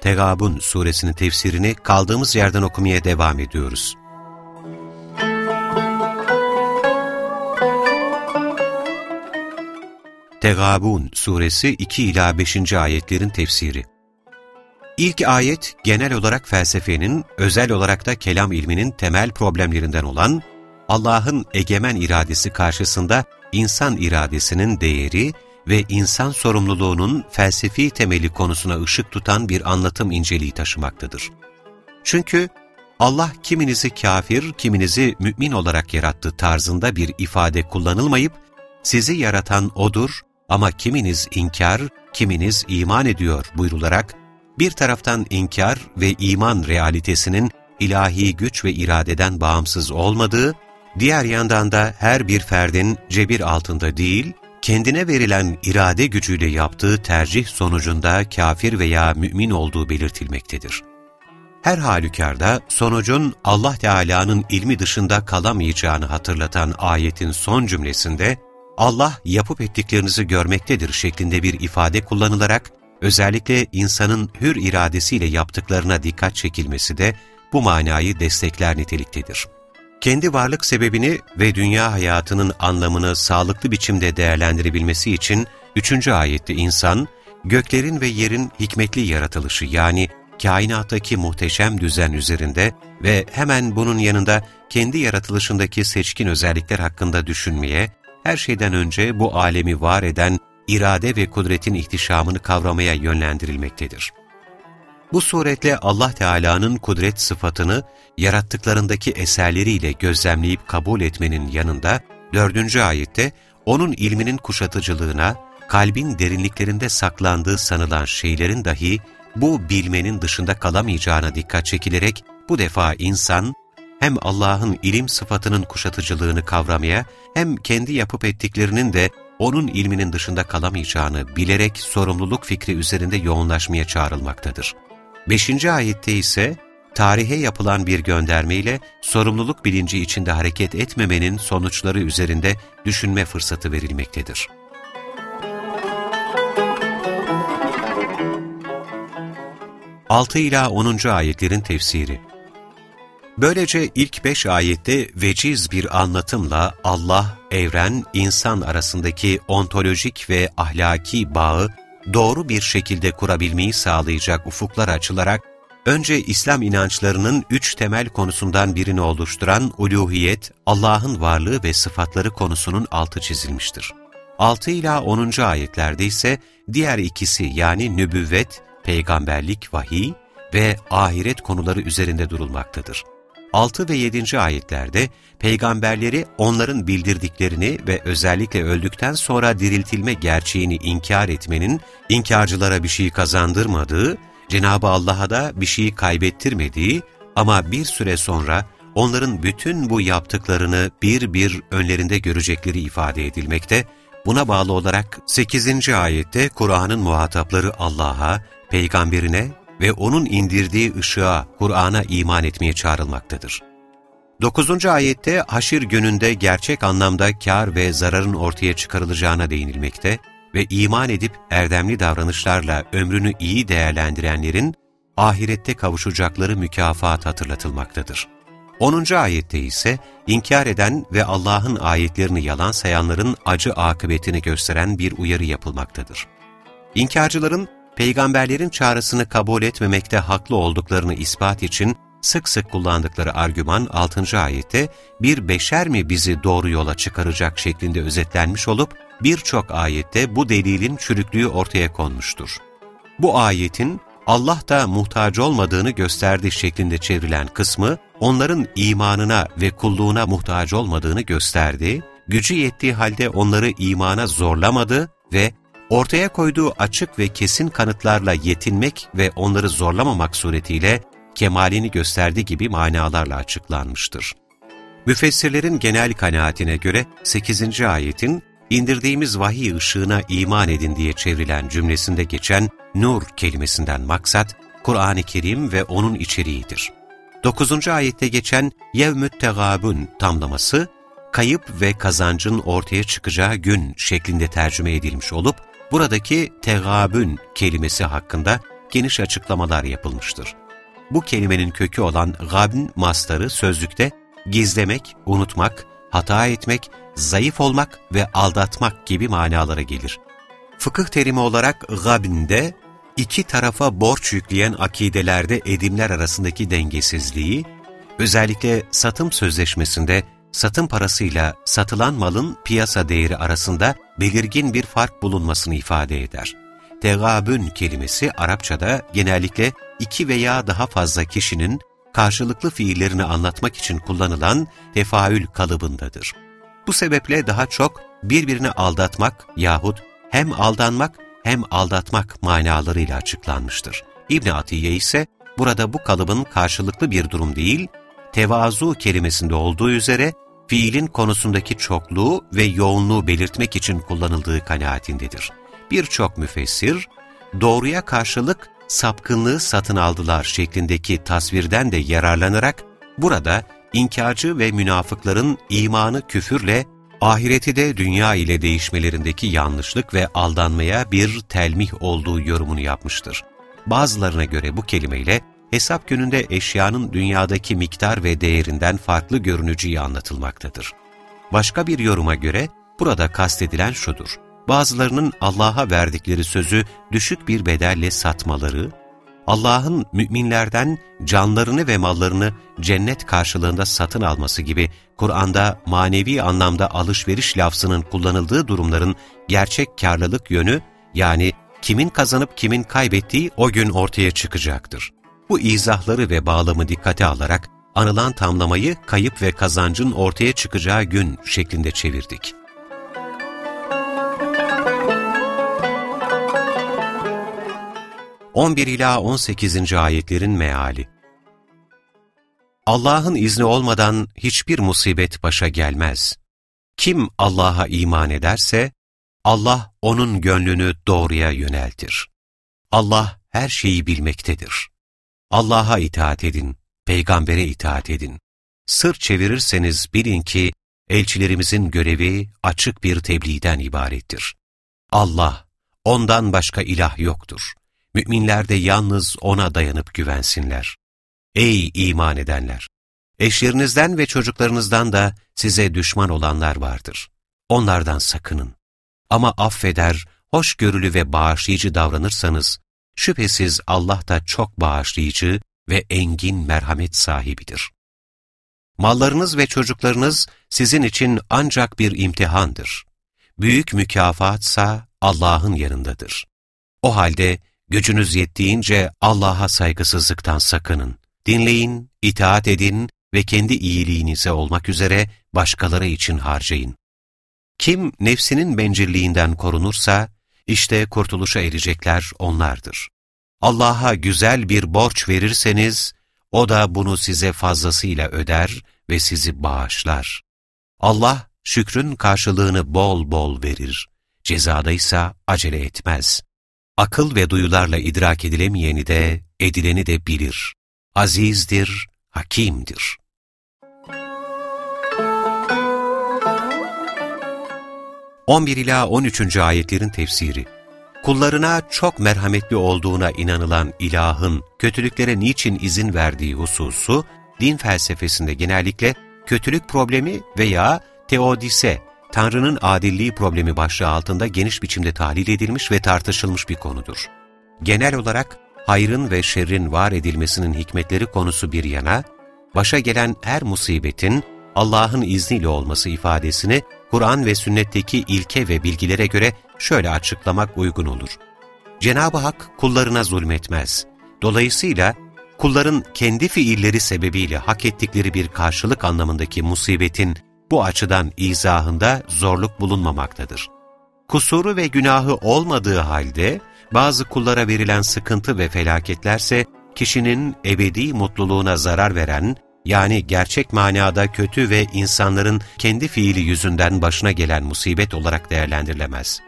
Tegabun suresinin tefsirini kaldığımız yerden okumaya devam ediyoruz. Tegabun suresi 2 ila 5. ayetlerin tefsiri. İlk ayet genel olarak felsefenin, özel olarak da kelam ilminin temel problemlerinden olan Allah'ın egemen iradesi karşısında insan iradesinin değeri ve insan sorumluluğunun felsefi temeli konusuna ışık tutan bir anlatım inceliği taşımaktadır. Çünkü Allah kiminizi kafir, kiminizi mümin olarak yarattı tarzında bir ifade kullanılmayıp, sizi yaratan O'dur ama kiminiz inkar, kiminiz iman ediyor buyrularak, bir taraftan inkar ve iman realitesinin ilahi güç ve iradeden bağımsız olmadığı, diğer yandan da her bir ferdin cebir altında değil, kendine verilen irade gücüyle yaptığı tercih sonucunda kafir veya mümin olduğu belirtilmektedir. Her halükarda sonucun Allah Teala'nın ilmi dışında kalamayacağını hatırlatan ayetin son cümlesinde Allah yapıp ettiklerinizi görmektedir şeklinde bir ifade kullanılarak özellikle insanın hür iradesiyle yaptıklarına dikkat çekilmesi de bu manayı destekler niteliktedir kendi varlık sebebini ve dünya hayatının anlamını sağlıklı biçimde değerlendirebilmesi için 3. ayette insan, göklerin ve yerin hikmetli yaratılışı yani kainattaki muhteşem düzen üzerinde ve hemen bunun yanında kendi yaratılışındaki seçkin özellikler hakkında düşünmeye, her şeyden önce bu alemi var eden irade ve kudretin ihtişamını kavramaya yönlendirilmektedir. Bu suretle Allah Teala'nın kudret sıfatını yarattıklarındaki eserleriyle gözlemleyip kabul etmenin yanında, dördüncü ayette onun ilminin kuşatıcılığına, kalbin derinliklerinde saklandığı sanılan şeylerin dahi bu bilmenin dışında kalamayacağına dikkat çekilerek bu defa insan hem Allah'ın ilim sıfatının kuşatıcılığını kavramaya hem kendi yapıp ettiklerinin de onun ilminin dışında kalamayacağını bilerek sorumluluk fikri üzerinde yoğunlaşmaya çağrılmaktadır. Beşinci ayette ise tarihe yapılan bir göndermeyle sorumluluk bilinci içinde hareket etmemenin sonuçları üzerinde düşünme fırsatı verilmektedir. Altı ila 10. ayetlerin tefsiri Böylece ilk beş ayette veciz bir anlatımla Allah, evren, insan arasındaki ontolojik ve ahlaki bağı doğru bir şekilde kurabilmeyi sağlayacak ufuklar açılarak, önce İslam inançlarının üç temel konusundan birini oluşturan uluhiyet, Allah'ın varlığı ve sıfatları konusunun altı çizilmiştir. 6 ila 10. ayetlerde ise diğer ikisi yani nübüvvet, peygamberlik, vahiy ve ahiret konuları üzerinde durulmaktadır. 6 ve 7. ayetlerde peygamberleri onların bildirdiklerini ve özellikle öldükten sonra diriltilme gerçeğini inkar etmenin inkarcılara bir şey kazandırmadığı, Cenab-ı Allah'a da bir şey kaybettirmediği ama bir süre sonra onların bütün bu yaptıklarını bir bir önlerinde görecekleri ifade edilmekte, buna bağlı olarak 8. ayette Kur'an'ın muhatapları Allah'a, peygamberine ve O'nun indirdiği ışığa, Kur'an'a iman etmeye çağrılmaktadır. 9. ayette haşir gününde gerçek anlamda kar ve zararın ortaya çıkarılacağına değinilmekte ve iman edip erdemli davranışlarla ömrünü iyi değerlendirenlerin ahirette kavuşacakları mükafat hatırlatılmaktadır. 10. ayette ise inkar eden ve Allah'ın ayetlerini yalan sayanların acı akıbetini gösteren bir uyarı yapılmaktadır. İnkarcıların peygamberlerin çağrısını kabul etmemekte haklı olduklarını ispat için sık sık kullandıkları argüman 6. ayette bir beşer mi bizi doğru yola çıkaracak şeklinde özetlenmiş olup birçok ayette bu delilin çürüklüğü ortaya konmuştur. Bu ayetin Allah da muhtaç olmadığını gösterdi şeklinde çevrilen kısmı, onların imanına ve kulluğuna muhtaç olmadığını gösterdi, gücü yettiği halde onları imana zorlamadı ve ortaya koyduğu açık ve kesin kanıtlarla yetinmek ve onları zorlamamak suretiyle kemalini gösterdiği gibi manalarla açıklanmıştır. Müfessirlerin genel kanaatine göre 8. ayetin indirdiğimiz vahiy ışığına iman edin diye çevrilen cümlesinde geçen nur kelimesinden maksat, Kur'an-ı Kerim ve onun içeriğidir. 9. ayette geçen yevmüt tegabun tamlaması, kayıp ve kazancın ortaya çıkacağı gün şeklinde tercüme edilmiş olup, buradaki tegabün kelimesi hakkında geniş açıklamalar yapılmıştır. Bu kelimenin kökü olan gabn mastarı sözlükte gizlemek, unutmak, hata etmek, zayıf olmak ve aldatmak gibi manalara gelir. Fıkıh terimi olarak gabnde, iki tarafa borç yükleyen akidelerde edimler arasındaki dengesizliği, özellikle satım sözleşmesinde satım parasıyla satılan malın piyasa değeri arasında belirgin bir fark bulunmasını ifade eder. Tegabün kelimesi Arapçada genellikle iki veya daha fazla kişinin karşılıklı fiillerini anlatmak için kullanılan tefaül kalıbındadır. Bu sebeple daha çok birbirini aldatmak yahut hem aldanmak hem aldatmak manalarıyla açıklanmıştır. İbn Atiye ise burada bu kalıbın karşılıklı bir durum değil, tevazu kelimesinde olduğu üzere fiilin konusundaki çokluğu ve yoğunluğu belirtmek için kullanıldığı kanaatindedir. Birçok müfessir, doğruya karşılık sapkınlığı satın aldılar şeklindeki tasvirden de yararlanarak, burada inkarcı ve münafıkların imanı küfürle, ahireti de dünya ile değişmelerindeki yanlışlık ve aldanmaya bir telmih olduğu yorumunu yapmıştır. Bazılarına göre bu kelimeyle hesap gününde eşyanın dünyadaki miktar ve değerinden farklı görüneceği anlatılmaktadır. Başka bir yoruma göre burada kastedilen şudur. Bazılarının Allah'a verdikleri sözü düşük bir bedelle satmaları, Allah'ın müminlerden canlarını ve mallarını cennet karşılığında satın alması gibi Kur'an'da manevi anlamda alışveriş lafzının kullanıldığı durumların gerçek karlılık yönü yani kimin kazanıp kimin kaybettiği o gün ortaya çıkacaktır. Bu izahları ve bağlamı dikkate alarak anılan tamlamayı kayıp ve kazancın ortaya çıkacağı gün şeklinde çevirdik. On ila 18. ayetlerin meali Allah'ın izni olmadan hiçbir musibet başa gelmez. Kim Allah'a iman ederse, Allah onun gönlünü doğruya yöneltir. Allah her şeyi bilmektedir. Allah'a itaat edin, peygambere itaat edin. Sır çevirirseniz bilin ki elçilerimizin görevi açık bir tebliğden ibarettir. Allah, ondan başka ilah yoktur. Müminler de yalnız O'na dayanıp güvensinler. Ey iman edenler! Eşlerinizden ve çocuklarınızdan da size düşman olanlar vardır. Onlardan sakının. Ama affeder, hoşgörülü ve bağışlayıcı davranırsanız, Şüphesiz Allah da çok bağışlayıcı ve engin merhamet sahibidir. Mallarınız ve çocuklarınız sizin için ancak bir imtihandır. Büyük mükafatsa Allah'ın yanındadır. O halde gücünüz yettiğince Allah'a saygısızlıktan sakının. Dinleyin, itaat edin ve kendi iyiliğinize olmak üzere başkaları için harcayın. Kim nefsinin bencilliğinden korunursa, işte kurtuluşa erecekler onlardır. Allah'a güzel bir borç verirseniz, O da bunu size fazlasıyla öder ve sizi bağışlar. Allah şükrün karşılığını bol bol verir. Cezada ise acele etmez. Akıl ve duyularla idrak edilemeyeni de, edileni de bilir. Azizdir, hakimdir. On ila 13. ayetlerin tefsiri kullarına çok merhametli olduğuna inanılan ilahın kötülüklere niçin izin verdiği hususu, din felsefesinde genellikle kötülük problemi veya teodise, Tanrı'nın adilliği problemi başlığı altında geniş biçimde tahlil edilmiş ve tartışılmış bir konudur. Genel olarak hayrın ve şerrin var edilmesinin hikmetleri konusu bir yana, başa gelen her musibetin Allah'ın izniyle olması ifadesini Kur'an ve sünnetteki ilke ve bilgilere göre şöyle açıklamak uygun olur. Cenab-ı Hak kullarına zulmetmez. Dolayısıyla kulların kendi fiilleri sebebiyle hak ettikleri bir karşılık anlamındaki musibetin bu açıdan izahında zorluk bulunmamaktadır. kusuru ve günahı olmadığı halde bazı kullara verilen sıkıntı ve felaketlerse kişinin ebedi mutluluğuna zarar veren, yani gerçek manada kötü ve insanların kendi fiili yüzünden başına gelen musibet olarak değerlendirilemez.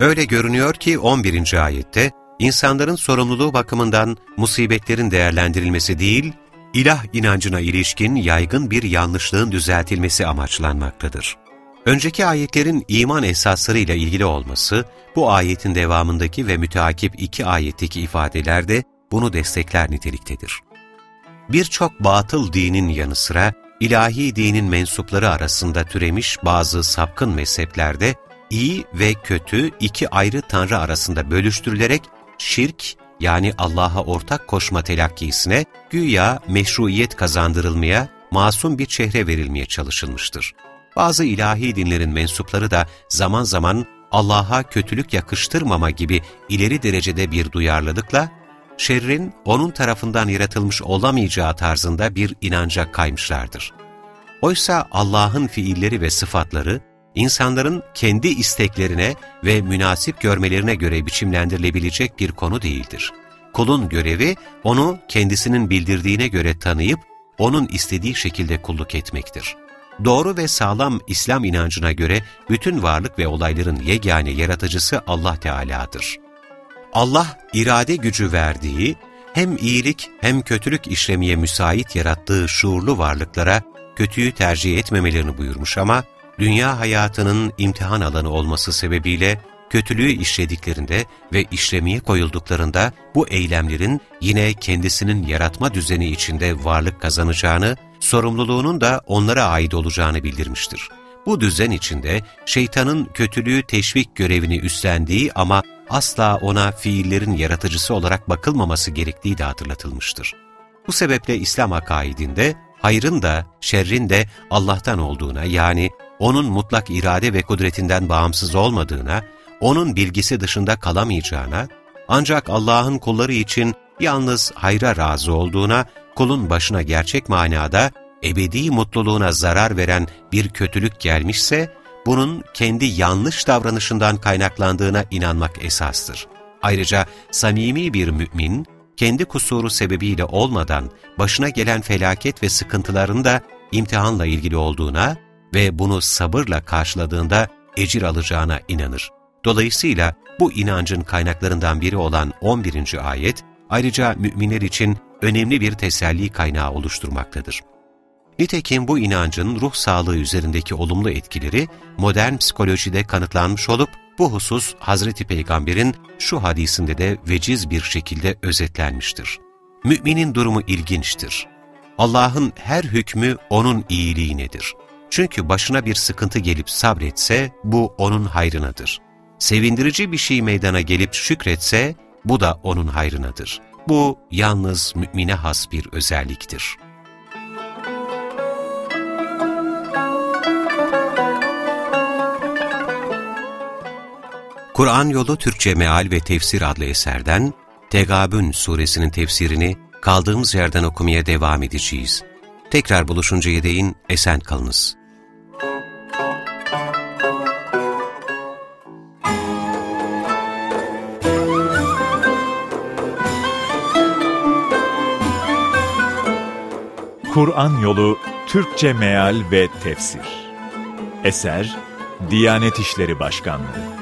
Öyle görünüyor ki 11. ayette, insanların sorumluluğu bakımından musibetlerin değerlendirilmesi değil, ilah inancına ilişkin yaygın bir yanlışlığın düzeltilmesi amaçlanmaktadır. Önceki ayetlerin iman esaslarıyla ilgili olması, bu ayetin devamındaki ve müteakip iki ayetteki ifadelerde bunu destekler niteliktedir. Birçok batıl dinin yanı sıra, ilahi dinin mensupları arasında türemiş bazı sapkın mezheplerde, iyi ve kötü iki ayrı tanrı arasında bölüştürülerek şirk yani Allah'a ortak koşma telakkisine güya meşruiyet kazandırılmaya, masum bir çehre verilmeye çalışılmıştır. Bazı ilahi dinlerin mensupları da zaman zaman Allah'a kötülük yakıştırmama gibi ileri derecede bir duyarlılıkla, şerrin onun tarafından yaratılmış olamayacağı tarzında bir inanca kaymışlardır. Oysa Allah'ın fiilleri ve sıfatları, insanların kendi isteklerine ve münasip görmelerine göre biçimlendirilebilecek bir konu değildir. Kulun görevi, onu kendisinin bildirdiğine göre tanıyıp, onun istediği şekilde kulluk etmektir. Doğru ve sağlam İslam inancına göre bütün varlık ve olayların yegane yaratıcısı Allah Teala'dır. Allah, irade gücü verdiği, hem iyilik hem kötülük işlemeye müsait yarattığı şuurlu varlıklara kötüyü tercih etmemelerini buyurmuş ama dünya hayatının imtihan alanı olması sebebiyle kötülüğü işlediklerinde ve işlemeye koyulduklarında bu eylemlerin yine kendisinin yaratma düzeni içinde varlık kazanacağını, sorumluluğunun da onlara ait olacağını bildirmiştir. Bu düzen içinde şeytanın kötülüğü teşvik görevini üstlendiği ama asla ona fiillerin yaratıcısı olarak bakılmaması gerektiği de hatırlatılmıştır. Bu sebeple İslam akaidinde hayrın da şerrin de Allah'tan olduğuna yani onun mutlak irade ve kudretinden bağımsız olmadığına, onun bilgisi dışında kalamayacağına, ancak Allah'ın kulları için yalnız hayra razı olduğuna, kulun başına gerçek manada ebedi mutluluğuna zarar veren bir kötülük gelmişse, bunun kendi yanlış davranışından kaynaklandığına inanmak esastır. Ayrıca samimi bir mümin, kendi kusuru sebebiyle olmadan başına gelen felaket ve sıkıntıların da imtihanla ilgili olduğuna ve bunu sabırla karşıladığında ecir alacağına inanır. Dolayısıyla bu inancın kaynaklarından biri olan 11. ayet, ayrıca müminler için önemli bir teselli kaynağı oluşturmaktadır. Nitekim bu inancın ruh sağlığı üzerindeki olumlu etkileri modern psikolojide kanıtlanmış olup bu husus Hazreti Peygamber'in şu hadisinde de veciz bir şekilde özetlenmiştir. Müminin durumu ilginçtir. Allah'ın her hükmü onun iyiliğinedir. Çünkü başına bir sıkıntı gelip sabretse bu onun hayrınadır. Sevindirici bir şey meydana gelip şükretse bu da onun hayrınadır. Bu yalnız mümine has bir özelliktir. Kur'an Yolu Türkçe Meal ve Tefsir adlı eserden Tegabün suresinin tefsirini kaldığımız yerden okumaya devam edeceğiz. Tekrar buluşuncaya değin esen kalınız. Kur'an Yolu Türkçe Meal ve Tefsir Eser Diyanet İşleri Başkanlığı